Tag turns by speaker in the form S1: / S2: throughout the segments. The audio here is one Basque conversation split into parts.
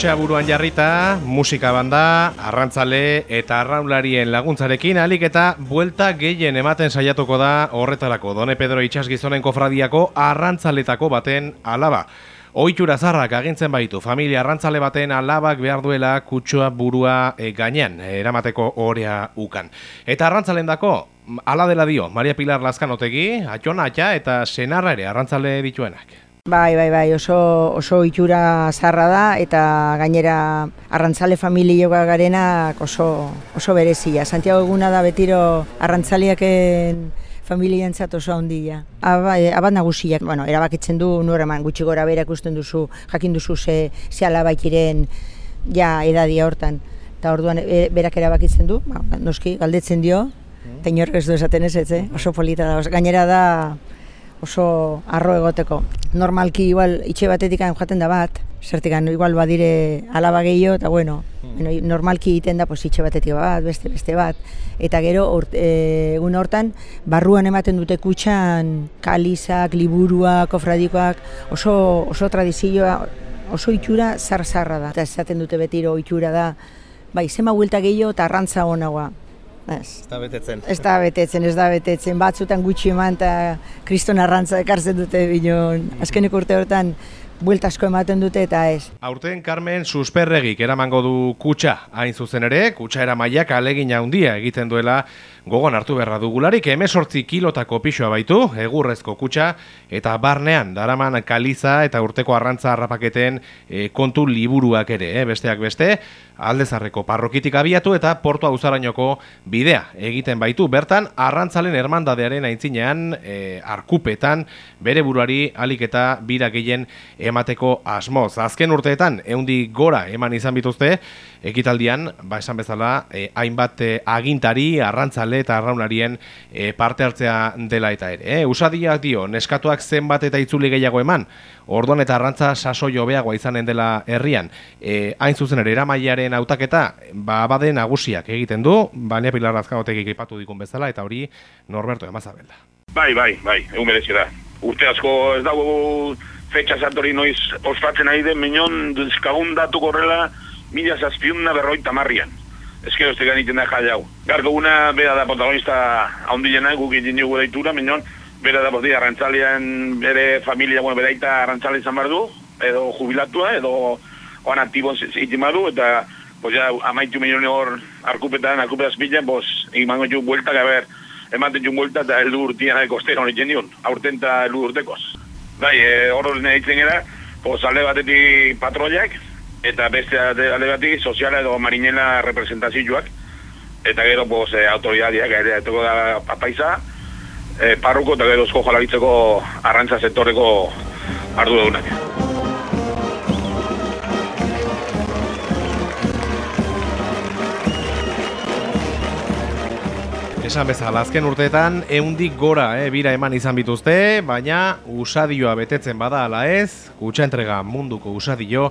S1: kutsa buruan jarrita, musika banda, arrantzale eta arraularien laguntzarekin alik eta buelta gehien ematen saiatuko da horretarako Done Pedro Itxasgizonen kofradiako arrantzaletako baten alaba. Oitura zarrak agintzen baitu, familia arrantzale baten alabak behar duela kutsua burua e, gainean, eramateko orea ukan. Eta arrantzalen dako, ala dela dio, Maria Pilar Lazkanotegi, atxona atxa eta senarra ere arrantzale dituenak.
S2: Bai, bai, bai, oso, oso itxura zarra da eta gainera arrantzale familioa garenak oso, oso berezia. Santiago eguna da betiro arrantzaliaken familientzat oso handia. Bai, abat nagusiak, bueno, erabakitzen du nure eman gutxi gora bera ikusten duzu, jakin duzu ze, ze alabaikiren ja edadia hortan. Eta orduan e, berak erabakitzen du, ba, noski galdetzen dio, eta inork ez du esaten ez, ez, eh? oso polita da. Gainera da, oso arro egoteko. Normalki igual itxe batetik joaten da bat, zertik igual badire alaba gehiago, eta bueno, hmm. normalki egiten da pues, itxe batetik bat, beste beste bat. Eta gero, e, egun hortan, barruan ematen dute kutxan kalizak, liburuak, kofradikoak, oso, oso tradizioa, oso itxura zar-zarra da. Eta esaten dute betiro itxura da, bai, zema huelta gehiago eta arrantza honagoa.
S1: Ez. da betetzen.
S2: Ez da betetzen, ez da betetzen. Batzutan gutxi eman eta kriston arrantza ekartzen dute binon. Azkenik urte hortan buelta asko ematen dute eta ez.
S1: Aurten Carmen susperregik eramango du kutsa hain zuzen ere, kutsa eramaiak alegina handia egiten duela gogon hartu berra dugularik emesortzi kilotako pixoa baitu, egurrezko kutsa, eta barnean daraman kaliza eta urteko arrantza harrapaketen e, kontu liburuak ere, e, besteak beste, aldezarreko parrokitik abiatu eta portu auzarainoko bidea egiten baitu. Bertan, arrantzalen ermandadearen aintzinean, e, arkupetan, bere buruari alik eta bira gehien emateko asmoz. Azken urteetan, eundi gora eman izan bituzte, ekitaldian, ba esan bezala, e, hainbat e, agintari, arrantzale eta arraunarien e, parte hartzea dela eta ere. E, usadiak dio, neskatuak zenbat eta itzuli gehiago eman, orduan eta arrantza sasoi hobeagoa izanen dela herrian. E, hain zuzen ere, eramaiaren hautaketa, ba bade nagusiak egiten du, baina pilar razkanotek ipatu dikun bezala, eta hori Norberto emazabela.
S3: Bai, bai, bai, egun merezi da. Urte asko ez dago fetxa zantori noiz ospatzen nahi den, minon duzkagun datu korrela, mila zazpiunna berroita marrian. Ez que oztegan iten da jai hau. Garko guna, bera da protagonista haundilena, guk egin dugu daitura, minon, bera da posti arrantzalian bere familia, bueno, bera eta arrantzali izan du, edo jubilatua, edo oan aktibo zitzen du, eta pues ya amaitu milione hor arkupetan, arkupetan azpilan, pues, imango jo bueltak, a ber, ematen jo bueltak, eta heldu urtian aiko ostera hori dion, aurten eta heldu urtekoz. Bai, e, hor hori nahi era, pues, alde batetik patroiak, eta beste alde batetik soziala edo marinela representazioak, eta gero, pues, e, autoridadiak, ere, etoko da papaiza, e, parruko eta gero esko jalabitzeko arrantza sektoreko ardu
S1: Esan bezala, azken urteetan, eundik gora, eh, bira eman izan bituzte, baina usadioa betetzen bada ala ez, kutsa entrega munduko usadio,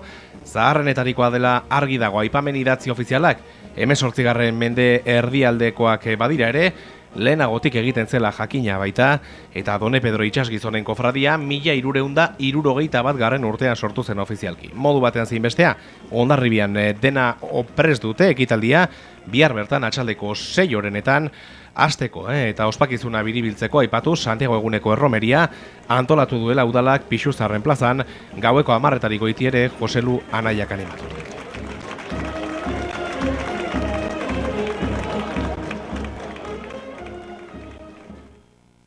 S1: zaharrenetarikoa dela argi dago aipamen idatzi ofizialak, emesortzigarren mende erdialdekoak badira ere, lehenagotik egiten zela jakina baita, eta Done Pedro Itxasgizonen kofradia mila irureunda irurogeita bat garren urtean sortu zen ofizialki. Modu batean zein bestea, ondarribian eh, dena opres dute ekitaldia, bihar bertan atxaldeko sei horenetan, Azteko, eh, eta ospakizuna biribiltzeko aipatu Santiago eguneko erromeria antolatu duela udalak pixuzarren plazan gaueko amarretariko itiere Joselu Anaiak animatu.